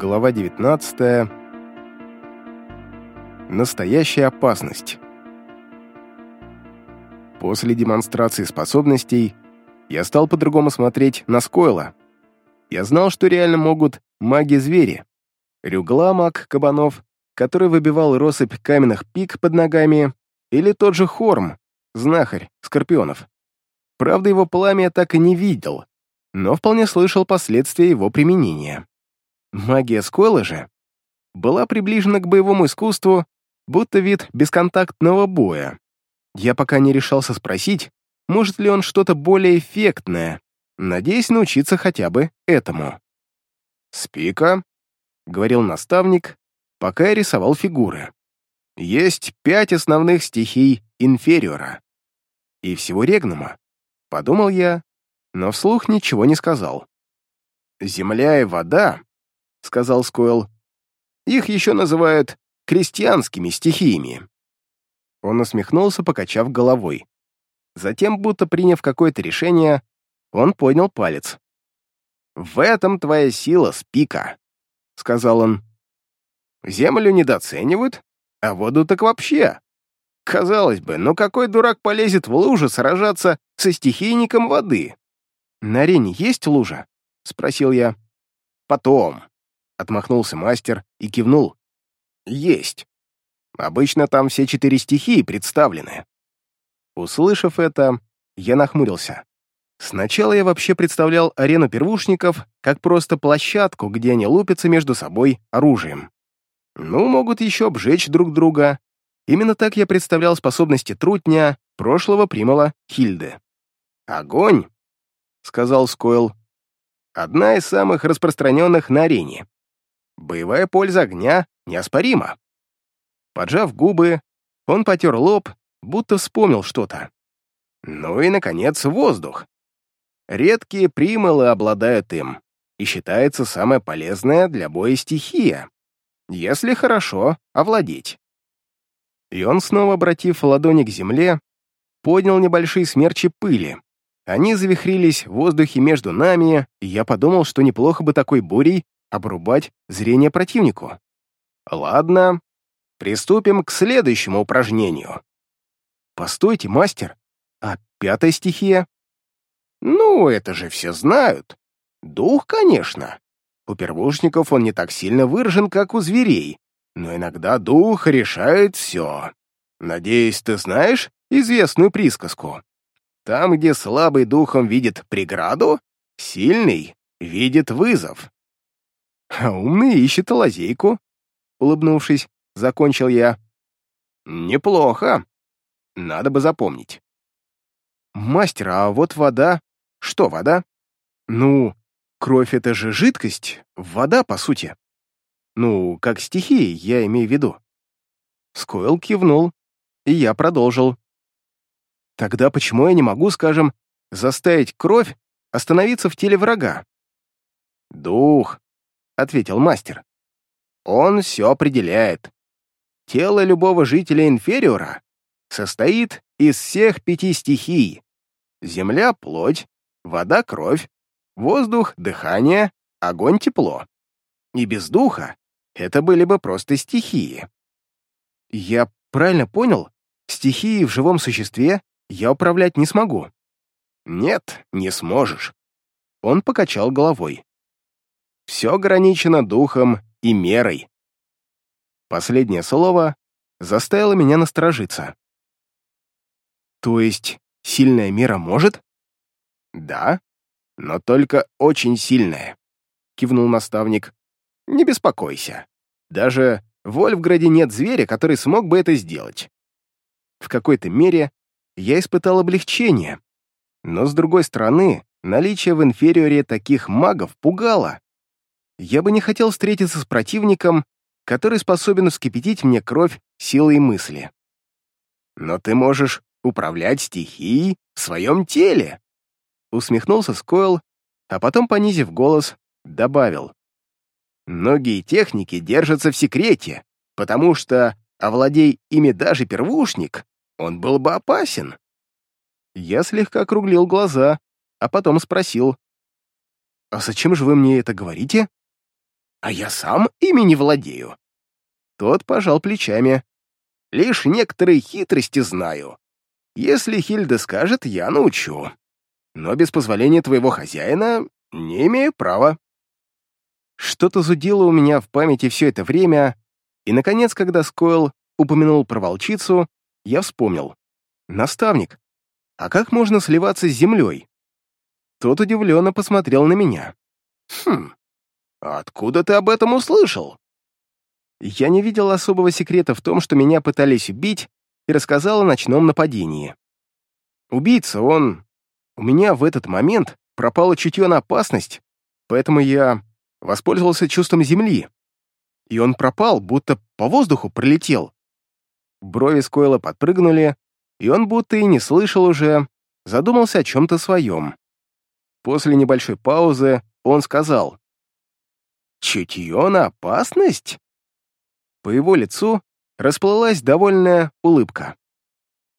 Глава 19. Настоящая опасность. После демонстрации способностей я стал по-другому смотреть на Скойла. Я знал, что реально могут маги-звери. Рюгла маг кабанов, который выбивал россыпь каменных пик под ногами, или тот же Хорм, знахарь скорпионов. Правда, его пламя я так и не видел, но вполне слышал последствия его применения. Магия Скойла же была приближена к боевому искусству, будто вид бесконтактного боя. Я пока не решался спросить, может ли он что-то более эффектное, надеясь научиться хотя бы этому. «Спика», — говорил наставник, пока я рисовал фигуры. «Есть пять основных стихий инфериора. И всего регнума», — подумал я, но вслух ничего не сказал. «Земля и вода — сказал Скойл. «Их еще называют крестьянскими стихиями». Он усмехнулся, покачав головой. Затем, будто приняв какое-то решение, он поднял палец. «В этом твоя сила, Спика», — сказал он. «Землю недооценивают, а воду так вообще. Казалось бы, но какой дурак полезет в лужу сражаться со стихийником воды?» «На арене есть лужа?» — спросил я. «Потом», Отмахнулся мастер и кивнул. Есть. Обычно там все четыре стихии представлены. Услышав это, я нахмурился. Сначала я вообще представлял арену первушников как просто площадку, где они лупятся между собой оружием. Ну, могут еще обжечь друг друга. Именно так я представлял способности трутня прошлого примала Хильды. «Огонь», — сказал Скойл, — «одна из самых распространенных на арене. Боевая польза огня неоспорима. Поджав губы, он потер лоб, будто вспомнил что-то. Ну и, наконец, воздух. Редкие примылы обладают им, и считается самая полезная для боя стихия, если хорошо овладеть. И он, снова обратив ладони к земле, поднял небольшие смерчи пыли. Они завихрились в воздухе между нами, и я подумал, что неплохо бы такой бурей обрубать зрение противнику. Ладно, приступим к следующему упражнению. Постойте, мастер, а пятая стихия? Ну, это же все знают. Дух, конечно. У первушников он не так сильно выражен, как у зверей, но иногда дух решает все. Надеюсь, ты знаешь известную присказку? Там, где слабый духом видит преграду, сильный видит вызов. А умный ищет лазейку. Улыбнувшись, закончил я. Неплохо. Надо бы запомнить. Мастер, а вот вода... Что вода? Ну, кровь — это же жидкость, вода, по сути. Ну, как стихии, я имею в виду. Скойл кивнул, и я продолжил. Тогда почему я не могу, скажем, заставить кровь остановиться в теле врага? Дух, ответил мастер. Он все определяет. Тело любого жителя инфериора состоит из всех пяти стихий. Земля — плоть, вода — кровь, воздух — дыхание, огонь — тепло. И без духа это были бы просто стихии. Я правильно понял? Стихии в живом существе я управлять не смогу. Нет, не сможешь. Он покачал головой. Все ограничено духом и мерой. Последнее слово заставило меня насторожиться. То есть сильная мера может? Да, но только очень сильная, кивнул наставник. Не беспокойся. Даже в Вольфграде нет зверя, который смог бы это сделать. В какой-то мере я испытал облегчение, но, с другой стороны, наличие в инфериоре таких магов пугало. Я бы не хотел встретиться с противником, который способен вскипятить мне кровь силой мысли. Но ты можешь управлять стихией в своем теле. Усмехнулся Скойл, а потом, понизив голос, добавил. Многие техники держатся в секрете, потому что, овладей ими даже первушник, он был бы опасен. Я слегка округлил глаза, а потом спросил. «А зачем же вы мне это говорите?» А я сам ими не владею». Тот пожал плечами. «Лишь некоторые хитрости знаю. Если Хильда скажет, я научу. Но без позволения твоего хозяина не имею права». Что-то зудило у меня в памяти все это время, и, наконец, когда Скойл упомянул про волчицу, я вспомнил. «Наставник, а как можно сливаться с землей?» Тот удивленно посмотрел на меня. «Хм, откуда ты об этом услышал?» Я не видел особого секрета в том, что меня пытались убить, и рассказал о ночном нападении. Убийца, он... У меня в этот момент пропало чутье на опасность, поэтому я воспользовался чувством земли. И он пропал, будто по воздуху пролетел. Брови Скойла подпрыгнули, и он будто и не слышал уже, задумался о чем-то своем. После небольшой паузы он сказал, «Чутье на опасность?» По его лицу расплылась довольная улыбка.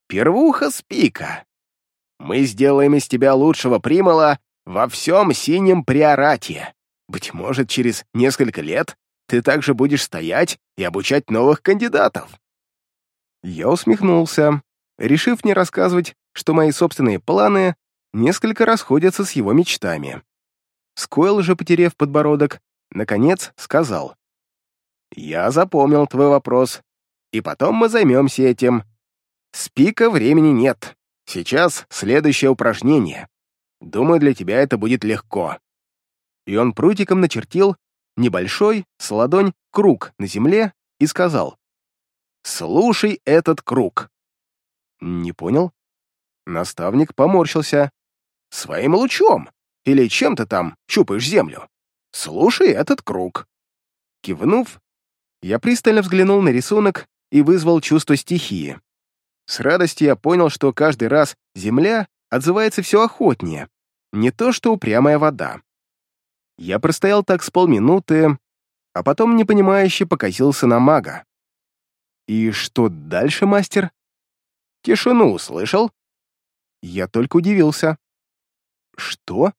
«Первуха Спика, мы сделаем из тебя лучшего примала во всем синем приорате. Быть может, через несколько лет ты также будешь стоять и обучать новых кандидатов». Я усмехнулся, решив не рассказывать, что мои собственные планы несколько расходятся с его мечтами. Скойл же, потерев подбородок, наконец сказал. «Я запомнил твой вопрос, и потом мы займемся этим. С пика времени нет. Сейчас следующее упражнение. Думаю, для тебя это будет легко». И он прутиком начертил небольшой, с ладонь, круг на земле и сказал. «Слушай этот круг». «Не понял?» Наставник поморщился. «Своим лучом. Или чем ты там щупаешь землю? Слушай этот круг». Кивнув, я пристально взглянул на рисунок и вызвал чувство стихии. С радостью я понял, что каждый раз земля отзывается все охотнее, не то что упрямая вода. Я простоял так с полминуты, а потом непонимающе покосился на мага. «И что дальше, мастер?» «Тишину услышал?» Я только удивился. «Что?»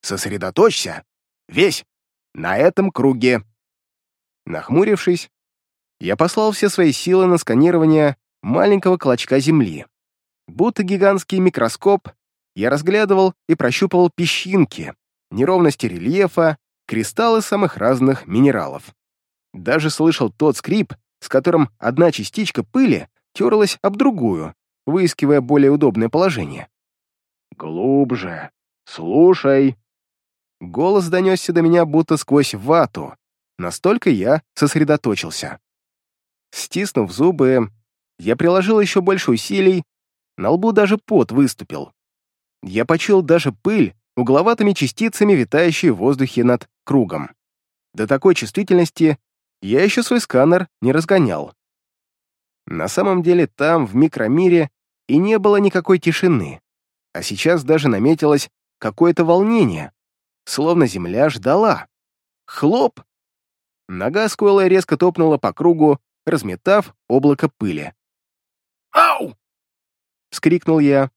«Сосредоточься! Весь! На этом круге!» Нахмурившись, я послал все свои силы на сканирование маленького клочка земли. Будто гигантский микроскоп, я разглядывал и прощупывал песчинки, неровности рельефа, кристаллы самых разных минералов. Даже слышал тот скрип, с которым одна частичка пыли терлась об другую, выискивая более удобное положение. «Глубже. Слушай». Голос донесся до меня будто сквозь вату, настолько я сосредоточился. Стиснув зубы, я приложил еще больше усилий, на лбу даже пот выступил. Я почуял даже пыль, угловатыми частицами, витающие в воздухе над кругом. До такой чувствительности я еще свой сканер не разгонял. На самом деле там, в микромире, и не было никакой тишины, а сейчас даже наметилось какое-то волнение, словно земля ждала. Хлоп! Нога Скойла резко топнула по кругу, разметав облако пыли. «Ау!» — вскрикнул я.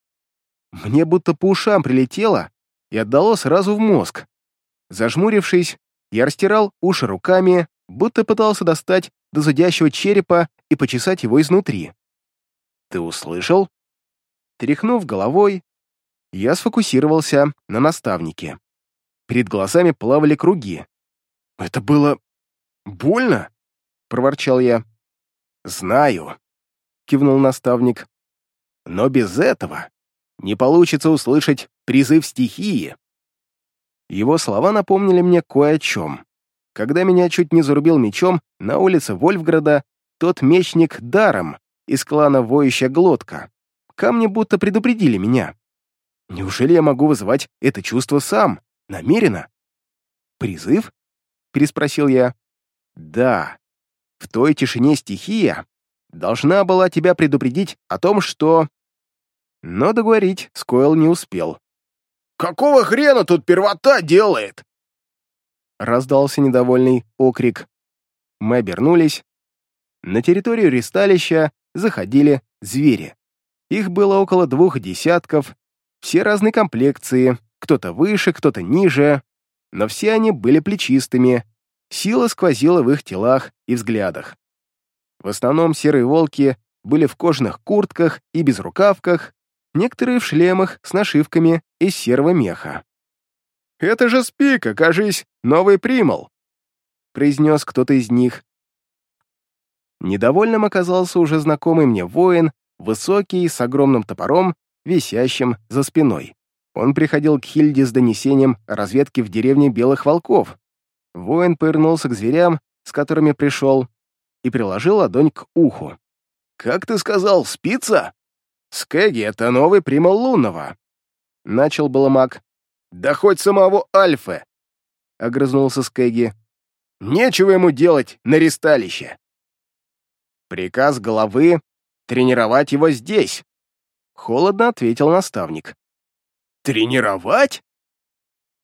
Мне будто по ушам прилетело и отдало сразу в мозг. Зажмурившись, я растирал уши руками, будто пытался достать до зудящего черепа и почесать его изнутри. «Ты услышал?» Тряхнув головой, я сфокусировался на наставнике. Перед глазами плавали круги. «Это было... больно?» — проворчал я. «Знаю», — кивнул наставник. «Но без этого не получится услышать призыв стихии». Его слова напомнили мне кое о чем. Когда меня чуть не зарубил мечом на улице Вольфграда тот мечник Даром из клана Воющая Глотка. Камни будто предупредили меня. Неужели я могу вызывать это чувство сам, намеренно? «Призыв?» — переспросил я. «Да, в той тишине стихия должна была тебя предупредить о том, что...» Но договорить Скойл не успел. «Какого хрена тут первота делает?» Раздался недовольный окрик. Мы обернулись. На территорию ристалища заходили звери. Их было около двух десятков, все разной комплекции, кто-то выше, кто-то ниже, но все они были плечистыми, Сила сквозила в их телах и взглядах. В основном серые волки были в кожаных куртках и безрукавках, некоторые в шлемах с нашивками из серого меха. «Это же Спика, кажись, новый примол!» произнес кто-то из них. Недовольным оказался уже знакомый мне воин, высокий, с огромным топором, висящим за спиной. Он приходил к Хильде с донесением о разведке в деревне Белых Волков. Воин повернулся к зверям, с которыми пришел, и приложил ладонь к уху. «Как ты сказал, спица?» «Скэги — это новый примол лунного». Начал было маг. «Да хоть самого Альфы!» — огрызнулся Скэги. «Нечего ему делать на ристалище!» «Приказ головы — тренировать его здесь!» Холодно ответил наставник. «Тренировать?»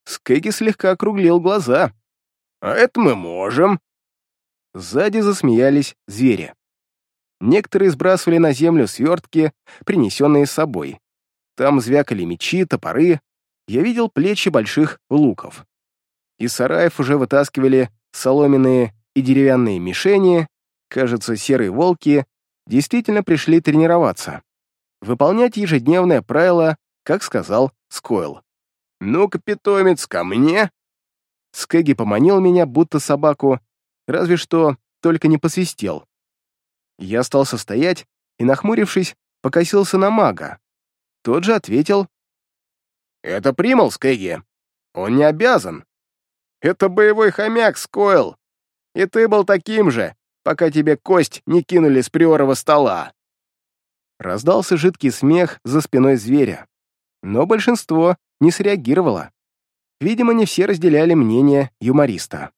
Скэги слегка округлил глаза. «А это мы можем!» Сзади засмеялись звери. Некоторые сбрасывали на землю свертки, принесенные с собой. Там звякали мечи, топоры. Я видел плечи больших луков. Из сараев уже вытаскивали соломенные и деревянные мишени. Кажется, серые волки действительно пришли тренироваться. Выполнять ежедневное правило, как сказал Скойл. «Ну-ка, питомец, ко мне!» Скэги поманил меня, будто собаку, разве что только не посвистел. Я остался стоять и, нахмурившись, покосился на мага. Тот же ответил. «Это примол, Скэги. Он не обязан. Это боевой хомяк, Скойл. И ты был таким же, пока тебе кость не кинули с приорова стола». Раздался жидкий смех за спиной зверя. Но большинство не среагировало. Видимо, не все разделяли мнение юмориста.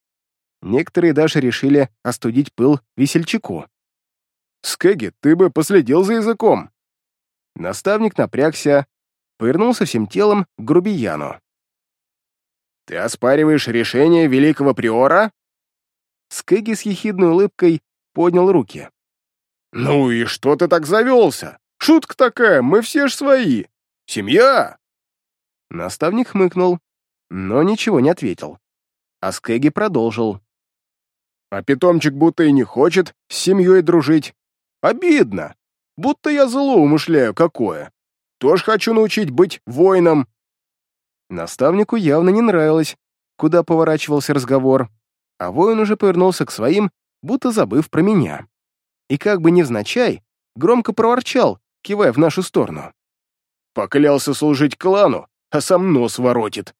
Некоторые даже решили остудить пыл весельчаку. «Скеги, ты бы последил за языком!» Наставник напрягся, повернулся всем телом к грубияну. «Ты оспариваешь решение великого приора?» Скеги с ехидной улыбкой поднял руки. «Ну и что ты так завелся? Шутка такая, мы все ж свои. Семья!» Наставник хмыкнул, но ничего не ответил. А Скеги продолжил. «А питомчик будто и не хочет с семьей дружить. Обидно. Будто я зло умышляю какое. Тоже хочу научить быть воином. Наставнику явно не нравилось, куда поворачивался разговор, а воин уже повернулся к своим, будто забыв про меня. И как бы невзначай, громко проворчал, кивая в нашу сторону. «Поклялся служить клану, а сам нос воротит».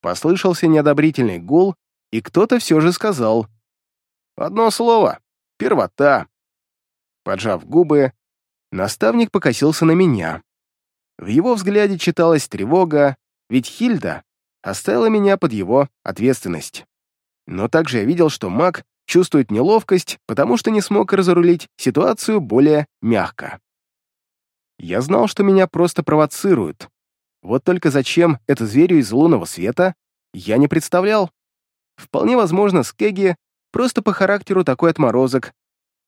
Послышался неодобрительный гул, и кто-то все же сказал. «Одно слово — первота». Поджав губы, наставник покосился на меня. В его взгляде читалась тревога, ведь Хильда оставила меня под его ответственность. Но также я видел, что маг чувствует неловкость, потому что не смог разрулить ситуацию более мягко. Я знал, что меня просто провоцируют. Вот только зачем это зверю из лунного света, я не представлял. Вполне возможно, Скеги просто по характеру такой отморозок,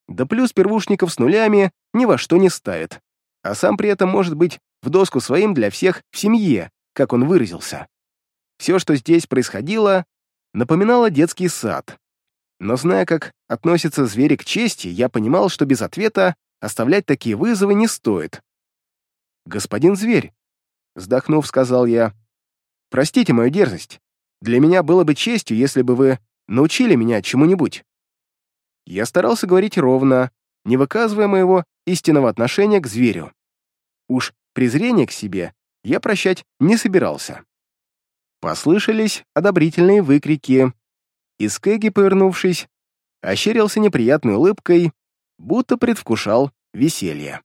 да плюс первушников с нулями ни во что не ставит. А сам при этом может быть в доску своим для всех в семье, как он выразился. Все, что здесь происходило, напоминало детский сад. Но зная, как относятся звери к чести, я понимал, что без ответа оставлять такие вызовы не стоит. «Господин зверь», — вздохнув, сказал я, — «простите мою дерзость. Для меня было бы честью, если бы вы научили меня чему-нибудь. Я старался говорить ровно, не выказывая моего истинного отношения к зверю. Уж презрение к себе я прощать не собирался. Послышались одобрительные выкрики, и Скеги, повернувшись, ощерился неприятной улыбкой, будто предвкушал веселье.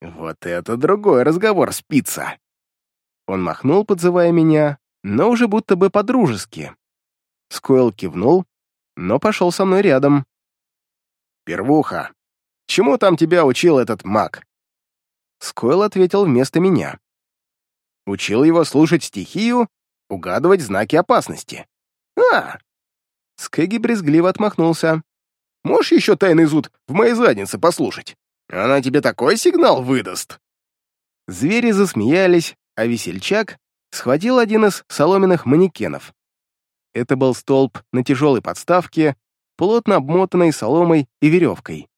«Вот это другой разговор, спица!» Он махнул, подзывая меня, но уже будто бы по-дружески. Скойл кивнул, но пошел со мной рядом, «Первуха, чему там тебя учил этот маг?» Скойл ответил вместо меня. Учил его слушать стихию, угадывать знаки опасности. «А!» Скэги брезгливо отмахнулся. «Можешь еще тайный зуд в моей заднице послушать? Она тебе такой сигнал выдаст!» Звери засмеялись, а весельчак схватил один из соломенных манекенов. Это был столб на тяжелой подставке, плотно обмотанной соломой и веревкой.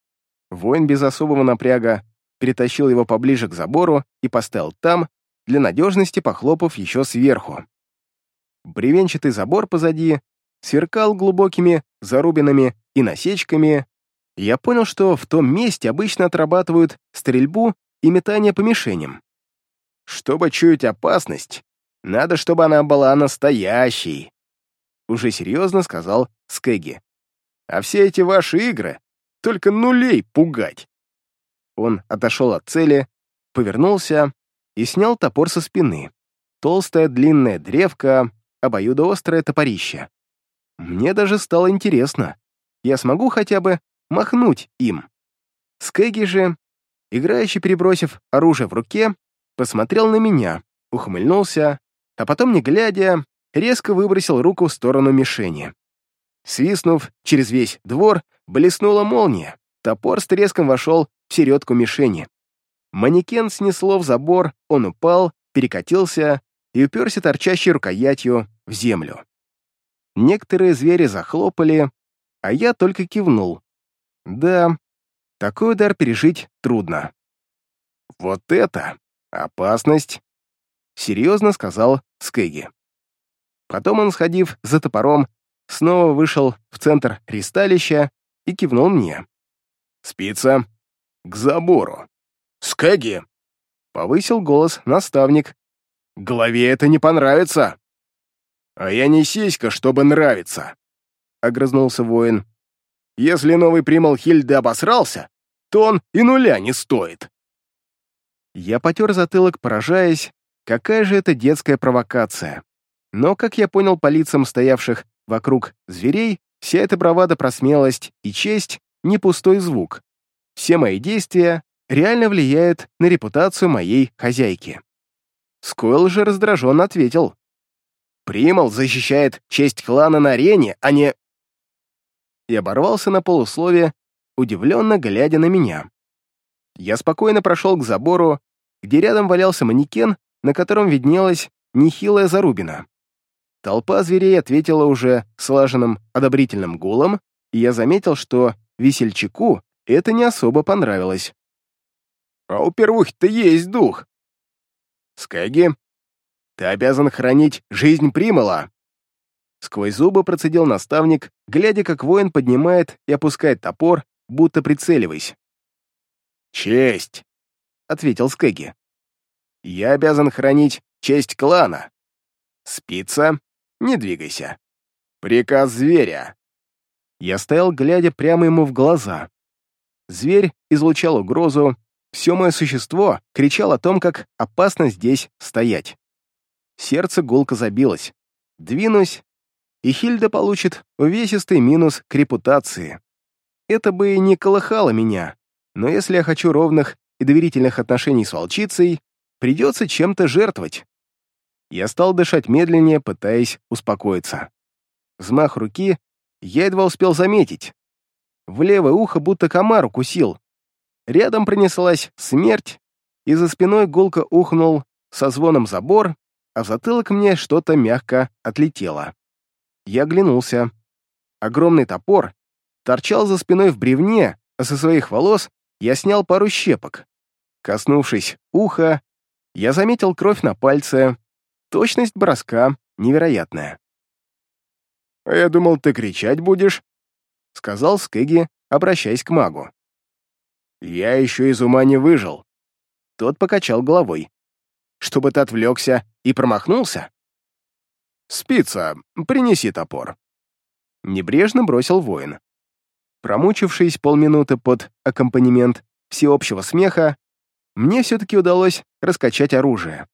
Воин без особого напряга перетащил его поближе к забору и поставил там, для надежности похлопав еще сверху. Бревенчатый забор позади сверкал глубокими зарубинами и насечками, я понял, что в том месте обычно отрабатывают стрельбу и метание по мишеням. Чтобы чуять опасность, надо, чтобы она была настоящей. Уже серьезно сказал Скеги. А все эти ваши игры — только нулей пугать. Он отошел от цели, повернулся и снял топор со спины. Толстая длинная древка, обоюдоострое топорище. Мне даже стало интересно. Я смогу хотя бы махнуть им. Скеги же, играющий перебросив оружие в руке, посмотрел на меня, ухмыльнулся, а потом, не глядя, резко выбросил руку в сторону мишени. Свистнув через весь двор, блеснула молния. Топор с треском вошел в середку мишени. Манекен снесло в забор, он упал, перекатился и уперся торчащей рукоятью в землю. Некоторые звери захлопали, а я только кивнул. Да, такой удар пережить трудно. «Вот это опасность!» — серьезно сказал Скеги. Потом он, сходив за топором, снова вышел в центр ристалища и кивнул мне. «Спица, к забору!» «Скеги!» — повысил голос наставник. «Голове это не понравится!» «А я не сиська, чтобы нравиться!» — огрызнулся воин. «Если новый примал Хильды обосрался, то он и нуля не стоит!» Я потер затылок, поражаясь, какая же это детская провокация. Но, как я понял по лицам стоявших вокруг зверей, вся эта бравада про смелость и честь — не пустой звук. Все мои действия реально влияют на репутацию моей хозяйки. Скойл же раздраженно ответил. «Примал защищает честь клана на арене, а не...» И оборвался на полусловие, удивленно глядя на меня. Я спокойно прошел к забору, где рядом валялся манекен, на котором виднелась нехилая зарубина. Толпа зверей ответила уже слаженным одобрительным гулом, и я заметил, что весельчаку это не особо понравилось. «А у первых-то есть дух!» «Скаги, ты обязан хранить жизнь Примала!» Сквозь зубы процедил наставник, глядя, как воин поднимает и опускает топор, будто прицеливаясь. «Честь!» — ответил Скеги. «Я обязан хранить честь клана. Спица, не двигайся. Приказ зверя. Я стоял, глядя прямо ему в глаза. Зверь излучал угрозу, все мое существо кричало о том, как опасно здесь стоять. Сердце гулко забилось. Двинусь, и Хильда получит увесистый минус к репутации. Это бы не колыхало меня, но если я хочу ровных и доверительных отношений с волчицей, придется чем-то жертвовать. Я стал дышать медленнее, пытаясь успокоиться. Взмах руки я едва успел заметить. В левое ухо будто комар укусил. Рядом принеслась смерть, и за спиной гулко ухнул со звоном забор, а в затылок мне что-то мягко отлетело. Я оглянулся. Огромный топор торчал за спиной в бревне, а со своих волос я снял пару щепок. Коснувшись уха, я заметил кровь на пальце, Точность броска невероятная. «А я думал, ты кричать будешь», — сказал Скеги, обращаясь к магу. «Я еще из ума не выжил». Тот покачал головой. «Чтобы ты отвлекся и промахнулся?» «Спица, принеси топор». Небрежно бросил воин. Промучившись полминуты под аккомпанемент всеобщего смеха, мне все-таки удалось раскачать оружие.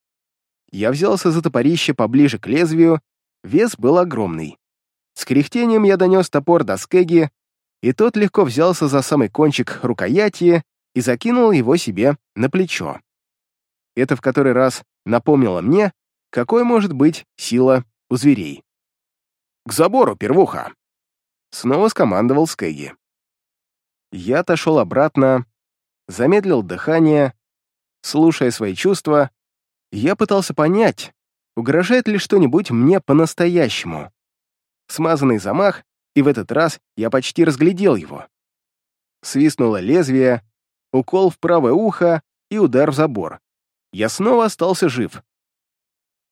Я взялся за топорище поближе к лезвию, вес был огромный. С кряхтением я донес топор до скеги, и тот легко взялся за самый кончик рукояти и закинул его себе на плечо. Это в который раз напомнило мне, какой может быть сила у зверей. «К забору, первуха!» Снова скомандовал Скеги. Я отошел обратно, замедлил дыхание, слушая свои чувства я пытался понять, угрожает ли что-нибудь мне по-настоящему. смазанный замах, и в этот раз я почти разглядел его. Свистнуло лезвие, укол в правое ухо и удар в забор. Я снова остался жив.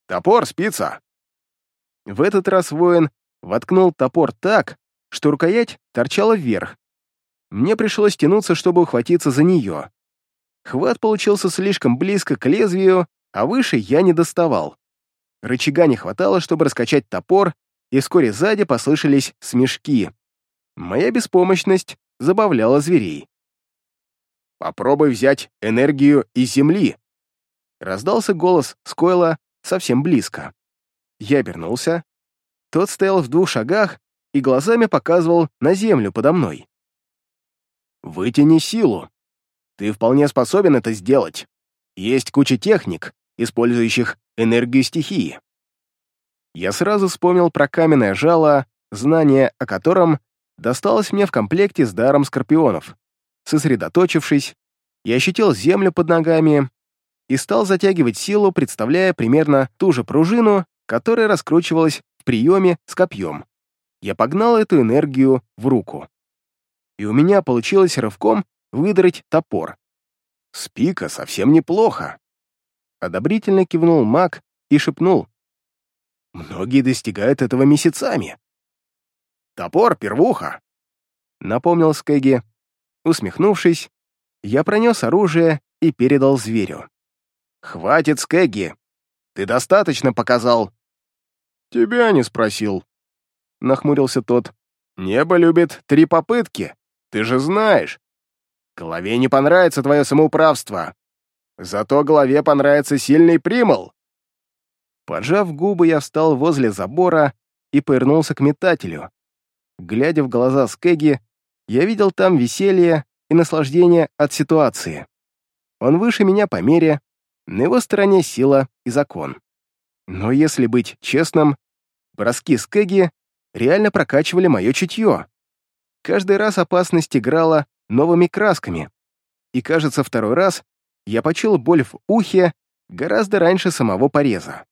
«Топор, спица!» В этот раз воин воткнул топор так, что рукоять торчала вверх. Мне пришлось тянуться, чтобы ухватиться за нее. Хват получился слишком близко к лезвию, а выше я не доставал. Рычага не хватало, чтобы раскачать топор, и вскоре сзади послышались смешки. Моя беспомощность забавляла зверей. «Попробуй взять энергию из земли!» Раздался голос Скойла совсем близко. Я обернулся. Тот стоял в двух шагах и глазами показывал на землю подо мной. «Вытяни силу. Ты вполне способен это сделать. Есть куча техник, использующих энергию стихии. Я сразу вспомнил про каменное жало, знание о котором досталось мне в комплекте с даром скорпионов. Сосредоточившись, я ощутил землю под ногами и стал затягивать силу, представляя примерно ту же пружину, которая раскручивалась в приеме с копьем. Я погнал эту энергию в руку. И у меня получилось рывком выдрать топор. С пика совсем неплохо. Одобрительно кивнул маг и шепнул. Многие достигают этого месяцами. Топор, первуха, напомнил Скеги. Усмехнувшись, я пронес оружие и передал зверю. «Хватит, Скеги! Ты достаточно показал!» «Тебя не спросил», — нахмурился тот. «Небо любит три попытки, ты же знаешь. Голове не понравится твое самоуправство. Зато голове понравится сильный примол. Поджав губы, я встал возле забора и повернулся к метателю. Глядя в глаза Скеги, я видел там веселье и наслаждение от ситуации. Он выше меня по мере, на его стороне сила и закон. Но если быть честным, броски Скеги реально прокачивали мое чутье. Каждый раз опасность играла новыми красками. И, кажется, второй раз я почуял боль в ухе гораздо раньше самого пореза.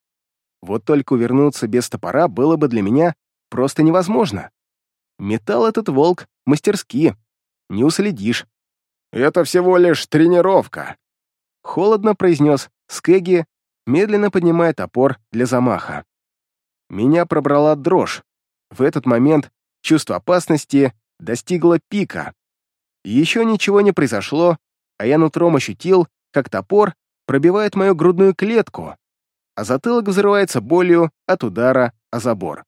Вот только увернуться без топора было бы для меня просто невозможно. Металл этот волк мастерски, не уследишь. «Это всего лишь тренировка», — холодно произнес Скеги, медленно поднимая топор для замаха. Меня пробрала дрожь. В этот момент чувство опасности достигло пика. Еще ничего не произошло, а я нутром ощутил, как топор пробивает мою грудную клетку, а затылок взрывается болью от удара о забор.